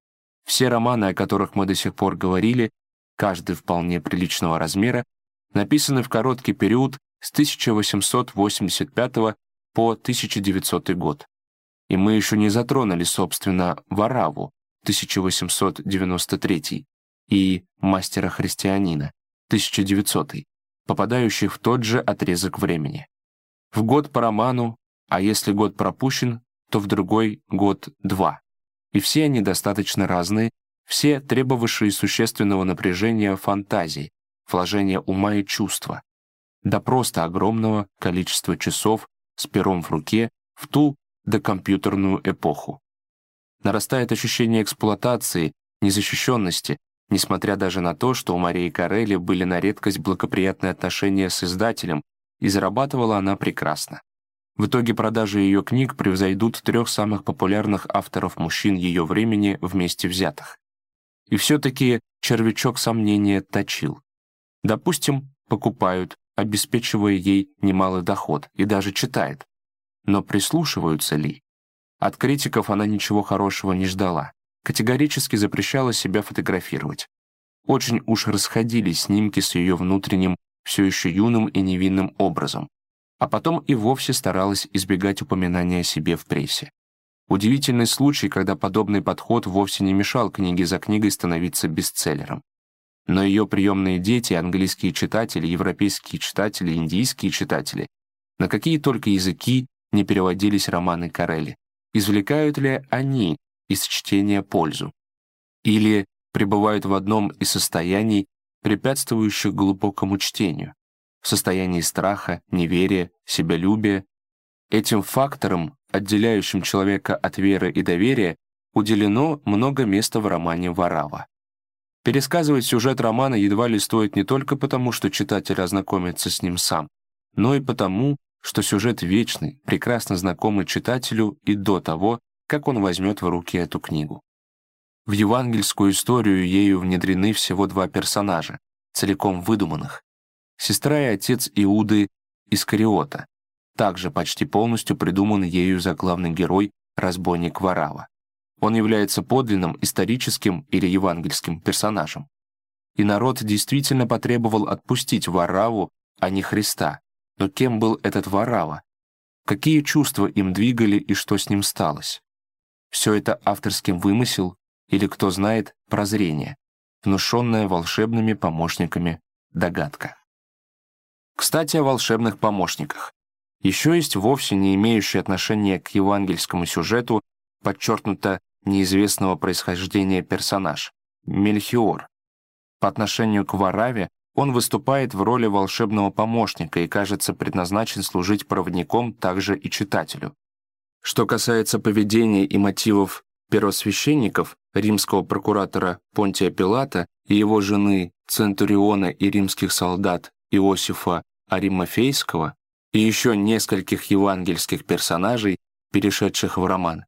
Все романы, о которых мы до сих пор говорили, каждый вполне приличного размера, написаны в короткий период с 1885 по 1900 год. И мы еще не затронули, собственно, Вараву, 1893, и Мастера-христианина, 1900, попадающих в тот же отрезок времени. В год по роману, а если год пропущен, то в другой год два. И все они достаточно разные, все требовавшие существенного напряжения фантазии, вложения ума и чувства, до просто огромного количества часов с пером в руке в ту докомпьютерную эпоху. Нарастает ощущение эксплуатации, незащищенности, несмотря даже на то, что у Марии Карелли были на редкость благоприятные отношения с издателем, и зарабатывала она прекрасно. В итоге продажи ее книг превзойдут трех самых популярных авторов мужчин ее времени вместе взятых. И все-таки червячок сомнения точил. Допустим, покупают, обеспечивая ей немалый доход, и даже читает. Но прислушиваются ли? От критиков она ничего хорошего не ждала. Категорически запрещала себя фотографировать. Очень уж расходились снимки с ее внутренним, все еще юным и невинным образом. А потом и вовсе старалась избегать упоминания о себе в прессе. Удивительный случай, когда подобный подход вовсе не мешал книге за книгой становиться бестселлером. Но ее приемные дети, английские читатели, европейские читатели, индийские читатели, на какие только языки не переводились романы Карелли, извлекают ли они из чтения пользу? Или пребывают в одном из состояний, препятствующих глубокому чтению, в состоянии страха, неверия, себялюбия. Этим фактором, отделяющим человека от веры и доверия, уделено много места в романе «Варава». Пересказывать сюжет романа едва ли стоит не только потому, что читатель ознакомится с ним сам, но и потому, что сюжет вечный, прекрасно знакомый читателю и до того, как он возьмет в руки эту книгу. В евангельскую историю ею внедрены всего два персонажа, целиком выдуманных. Сестра и отец Иуды Искариота, также почти полностью придуман ею за главный герой, разбойник Варава. Он является подлинным, историческим или евангельским персонажем. И народ действительно потребовал отпустить Вараву, а не Христа. Но кем был этот Варава? Какие чувства им двигали и что с ним сталось? Все это авторский вымысел или, кто знает, прозрение, внушенное волшебными помощниками догадка. Кстати, о волшебных помощниках. Еще есть вовсе не имеющий отношения к евангельскому сюжету подчеркнуто неизвестного происхождения персонаж — Мельхиор. По отношению к Вараве он выступает в роли волшебного помощника и, кажется, предназначен служить проводником также и читателю. Что касается поведения и мотивов первосвященников, римского прокуратора Понтия Пилата и его жены Центуриона и римских солдат Иосифа Аримафейского и еще нескольких евангельских персонажей, перешедших в роман,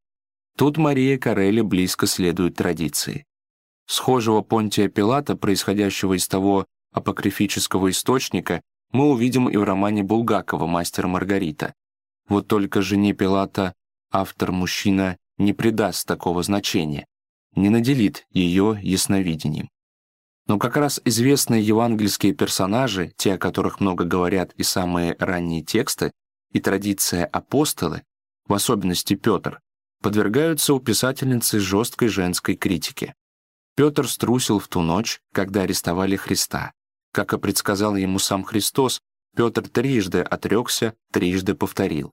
Тут Мария Карелли близко следует традиции. Схожего Понтия Пилата, происходящего из того апокрифического источника, мы увидим и в романе Булгакова «Мастер Маргарита». Вот только жене Пилата автор-мужчина не придаст такого значения, не наделит ее ясновидением. Но как раз известные евангельские персонажи, те, о которых много говорят и самые ранние тексты, и традиция апостолы, в особенности Петр, подвергаются у писательницы жесткой женской критике. Петр струсил в ту ночь, когда арестовали Христа. Как и предсказал ему сам Христос, Петр трижды отрекся, трижды повторил.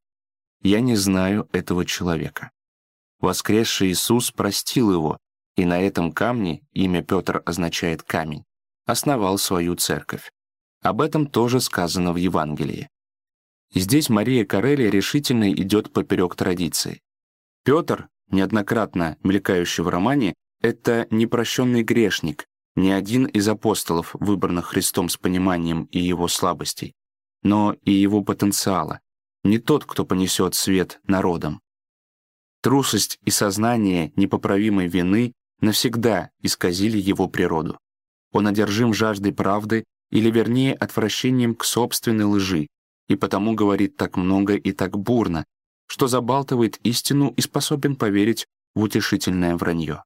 «Я не знаю этого человека». Воскресший Иисус простил его, и на этом камне, имя Петр означает «камень», основал свою церковь. Об этом тоже сказано в Евангелии. Здесь Мария Карелли решительно идет поперек традиции. Петр, неоднократно мелькающий в романе, это непрощенный грешник, не один из апостолов, выбранных Христом с пониманием и его слабостей, но и его потенциала, не тот, кто понесет свет народам. Трусость и сознание непоправимой вины навсегда исказили его природу. Он одержим жаждой правды, или вернее отвращением к собственной лжи, и потому говорит так много и так бурно, что забалтывает истину и способен поверить в утешительное вранье.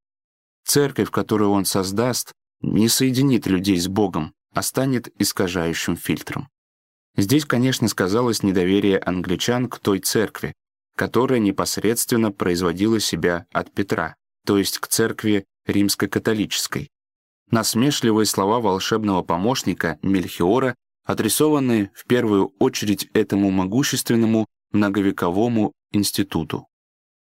Церковь, которую он создаст, не соединит людей с Богом, а станет искажающим фильтром. Здесь, конечно, сказалось недоверие англичан к той церкви, которая непосредственно производила себя от Петра, то есть к церкви римско-католической. Насмешливые слова волшебного помощника Мельхиора, адресованные в первую очередь этому могущественному многовековому институту.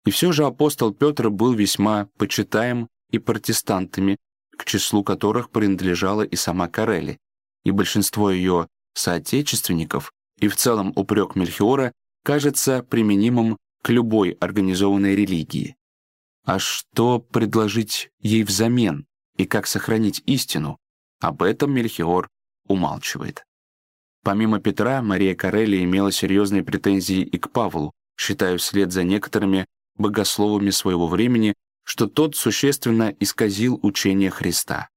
И все же апостол Петр был весьма почитаем и протестантами, к числу которых принадлежала и сама Карелли, и большинство ее соотечественников, и в целом упрек Мельхиора кажется применимым к любой организованной религии. А что предложить ей взамен и как сохранить истину, об этом Мельхиор умалчивает. Помимо Петра, Мария Карелли имела серьезные претензии и к Павлу, считая вслед за некоторыми богословами своего времени, что тот существенно исказил учение Христа.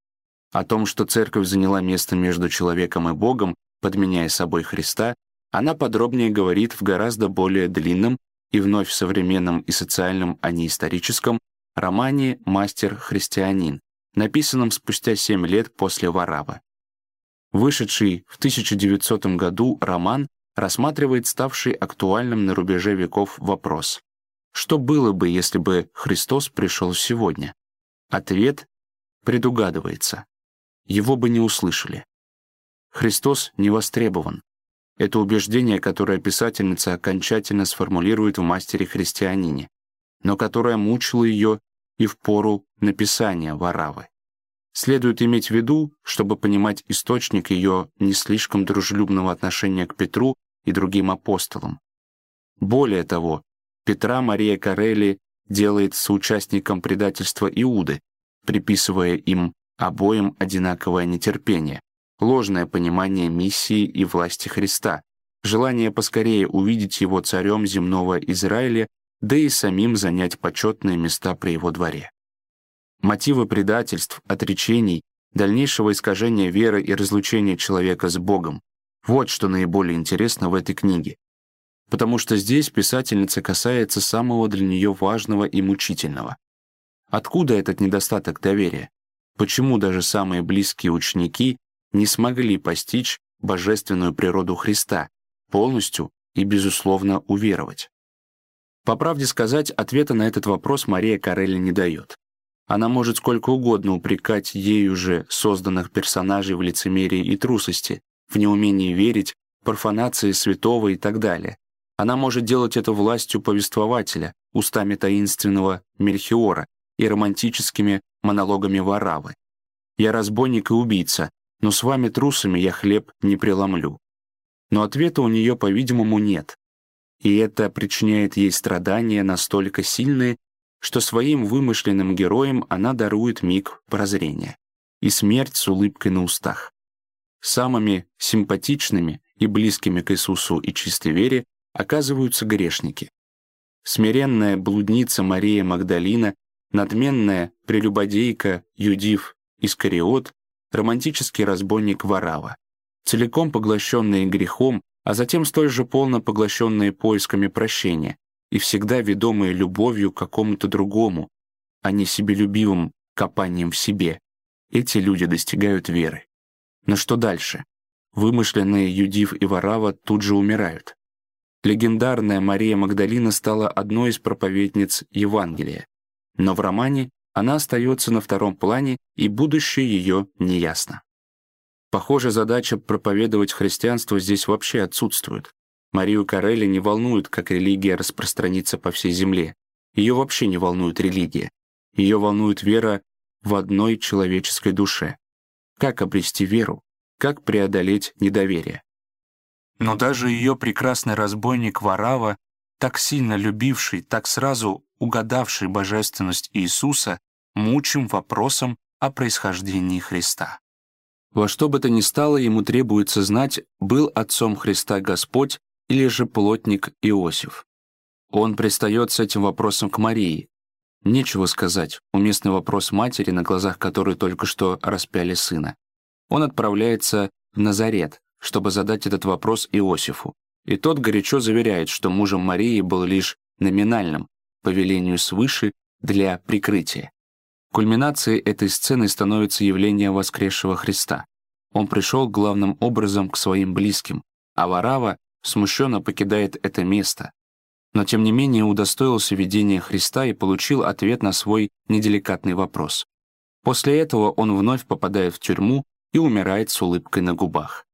О том, что церковь заняла место между человеком и Богом, подменяя собой Христа, она подробнее говорит в гораздо более длинном и вновь современном и социальном, а не историческом, романе «Мастер-христианин», написанном спустя семь лет после Варавы. Вышедший в 1900 году роман рассматривает ставший актуальным на рубеже веков вопрос что было бы, если бы Христос пришел сегодня? Ответ предугадывается. Его бы не услышали. Христос не востребован. Это убеждение, которое писательница окончательно сформулирует в «Мастере-христианине», но которое мучило ее и в пору написания Варавы. Следует иметь в виду, чтобы понимать источник ее не слишком дружелюбного отношения к Петру и другим апостолам. Более того, Петра Мария Карелли делает соучастником предательства Иуды, приписывая им обоим одинаковое нетерпение, ложное понимание миссии и власти Христа, желание поскорее увидеть его царем земного Израиля, да и самим занять почетные места при его дворе. Мотивы предательств, отречений, дальнейшего искажения веры и разлучения человека с Богом — вот что наиболее интересно в этой книге потому что здесь писательница касается самого для нее важного и мучительного. Откуда этот недостаток доверия? Почему даже самые близкие ученики не смогли постичь божественную природу Христа, полностью и, безусловно, уверовать? По правде сказать, ответа на этот вопрос Мария Карелли не дает. Она может сколько угодно упрекать ею же созданных персонажей в лицемерии и трусости, в неумении верить, профанации святого и так далее. Она может делать это властью повествователя, устами таинственного Мельхиора и романтическими монологами Варавы. «Я разбойник и убийца, но с вами трусами я хлеб не преломлю». Но ответа у нее, по-видимому, нет. И это причиняет ей страдания настолько сильные, что своим вымышленным героям она дарует миг прозрения и смерть с улыбкой на устах. Самыми симпатичными и близкими к Иисусу и чистой вере оказываются грешники. Смиренная блудница Мария Магдалина, надменная прелюбодейка Юдив Искариот, романтический разбойник Варава, целиком поглощенные грехом, а затем столь же полно поглощенные поисками прощения и всегда ведомые любовью к какому-то другому, а не себелюбивым копанием в себе. Эти люди достигают веры. Но что дальше? Вымышленные Юдив и Варава тут же умирают. Легендарная Мария Магдалина стала одной из проповедниц Евангелия, но в романе она остается на втором плане, и будущее ее неясно. Похоже, задача проповедовать христианство здесь вообще отсутствует. Марию Карелли не волнует, как религия распространится по всей земле. Ее вообще не волнует религия. Ее волнует вера в одной человеческой душе. Как обрести веру? Как преодолеть недоверие? Но даже ее прекрасный разбойник Варава, так сильно любивший, так сразу угадавший божественность Иисуса, мучим вопросом о происхождении Христа. Во что бы то ни стало, ему требуется знать, был отцом Христа Господь или же плотник Иосиф. Он пристает с этим вопросом к Марии. Нечего сказать, уместный вопрос матери, на глазах которой только что распяли сына. Он отправляется в Назарет, чтобы задать этот вопрос Иосифу. И тот горячо заверяет, что мужем Марии был лишь номинальным, по велению свыше, для прикрытия. Кульминацией этой сцены становится явление воскресшего Христа. Он пришел главным образом к своим близким, а Варава смущенно покидает это место, но тем не менее удостоился видения Христа и получил ответ на свой неделикатный вопрос. После этого он вновь попадает в тюрьму и умирает с улыбкой на губах.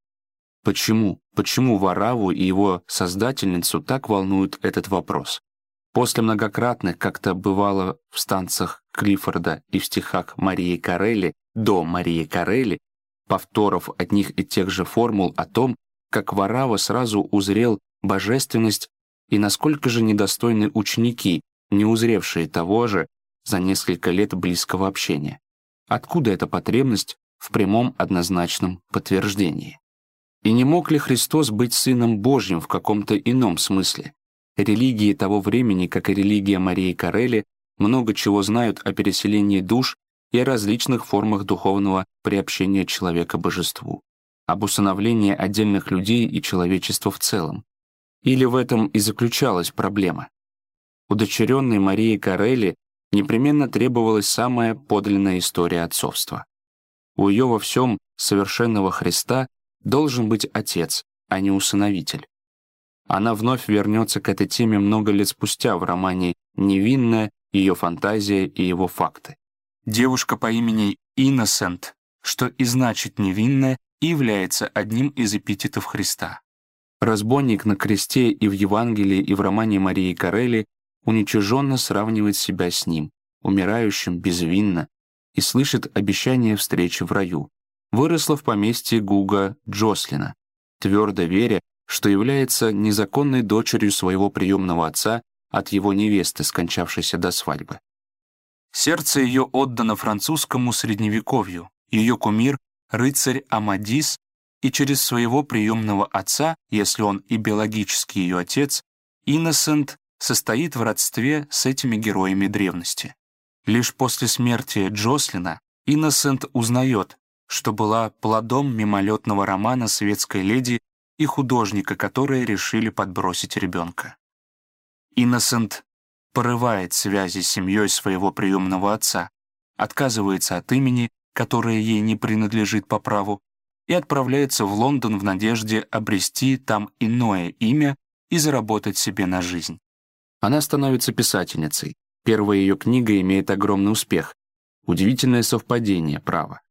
Почему? Почему Вараву и его создательницу так волнует этот вопрос? После многократных, как-то бывало в станциях Клиффорда и в стихах Марии Карелли, до Марии Карелли, повторов одних и тех же формул о том, как Варава сразу узрел божественность и насколько же недостойны ученики, не узревшие того же за несколько лет близкого общения. Откуда эта потребность в прямом однозначном подтверждении? И не мог ли Христос быть Сыном Божьим в каком-то ином смысле? Религии того времени, как и религия Марии Карелли, много чего знают о переселении душ и о различных формах духовного приобщения человека божеству, об усыновлении отдельных людей и человечества в целом. Или в этом и заключалась проблема? Удочеренной Марии Карелли непременно требовалась самая подлинная история отцовства. У ее во всем совершенного Христа должен быть отец, а не усыновитель. Она вновь вернется к этой теме много лет спустя в романе «Невинная. Ее фантазия и его факты». Девушка по имени Innocent, что и значит «невинная», является одним из эпитетов Христа. Разбойник на кресте и в Евангелии, и в романе Марии Карелли уничиженно сравнивает себя с ним, умирающим безвинно, и слышит обещание встречи в раю. Выросла в поместье Гуга Джослина, твердо веря, что является незаконной дочерью своего приемного отца от его невесты, скончавшейся до свадьбы. Сердце ее отдано французскому средневековью, ее кумир — рыцарь Амадис, и через своего приемного отца, если он и биологически ее отец, Инносент состоит в родстве с этими героями древности. Лишь после смерти Джослина Инносент узнает, что была плодом мимолетного романа светской леди и художника, которые решили подбросить ребенка. Инносент порывает связи с семьей своего приемного отца, отказывается от имени, которое ей не принадлежит по праву, и отправляется в Лондон в надежде обрести там иное имя и заработать себе на жизнь. Она становится писательницей. Первая ее книга имеет огромный успех. Удивительное совпадение, право.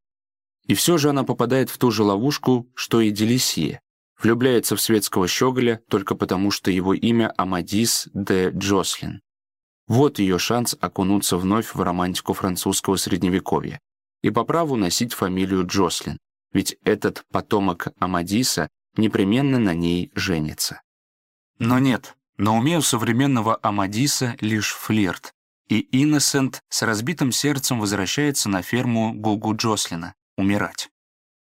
И все же она попадает в ту же ловушку, что и Делисье. Влюбляется в светского щеголя только потому, что его имя Амадис де Джослин. Вот ее шанс окунуться вновь в романтику французского средневековья и по праву носить фамилию Джослин, ведь этот потомок Амадиса непременно на ней женится. Но нет, на уме у современного Амадиса лишь флирт, и Иннесент с разбитым сердцем возвращается на ферму Гугу Джослина умирать.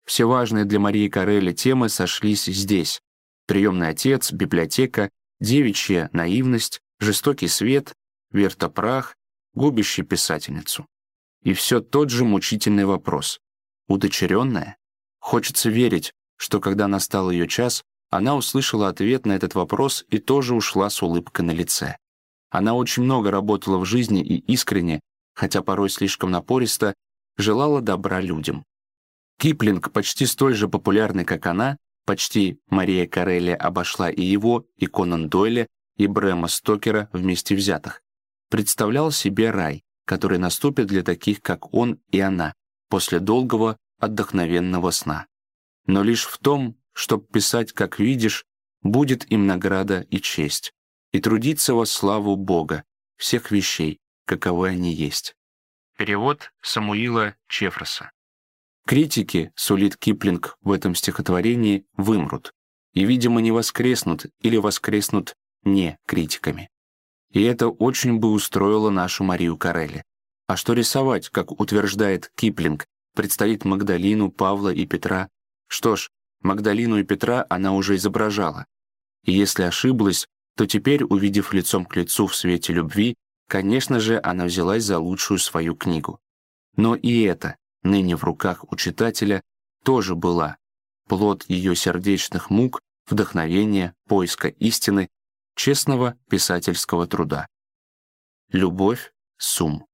Все важные для Марии Карелли темы сошлись здесь. Приемный отец, библиотека, девичья наивность, жестокий свет, вертопрах, губящий писательницу. И все тот же мучительный вопрос. Удочеренная? Хочется верить, что когда настал ее час, она услышала ответ на этот вопрос и тоже ушла с улыбкой на лице. Она очень много работала в жизни и искренне, хотя порой слишком напористо, желала добра людям. Киплинг, почти столь же популярный, как она, почти Мария Карелли обошла и его, и Конан Дойля, и Брэма Стокера вместе взятых, представлял себе рай, который наступит для таких, как он и она, после долгого, отдохновенного сна. Но лишь в том, чтобы писать, как видишь, будет им награда и честь, и трудиться во славу Бога, всех вещей, каковы они есть. Перевод Самуила Чефроса. Критики, сулит Киплинг в этом стихотворении, вымрут и, видимо, не воскреснут или воскреснут не критиками. И это очень бы устроило нашу Марию Карелли. А что рисовать, как утверждает Киплинг, предстоит Магдалину, Павла и Петра? Что ж, Магдалину и Петра она уже изображала. И если ошиблась, то теперь, увидев лицом к лицу в свете любви, конечно же, она взялась за лучшую свою книгу. Но и это, ныне в руках у читателя, тоже была плод ее сердечных мук, вдохновения, поиска истины, честного писательского труда. Любовь Сум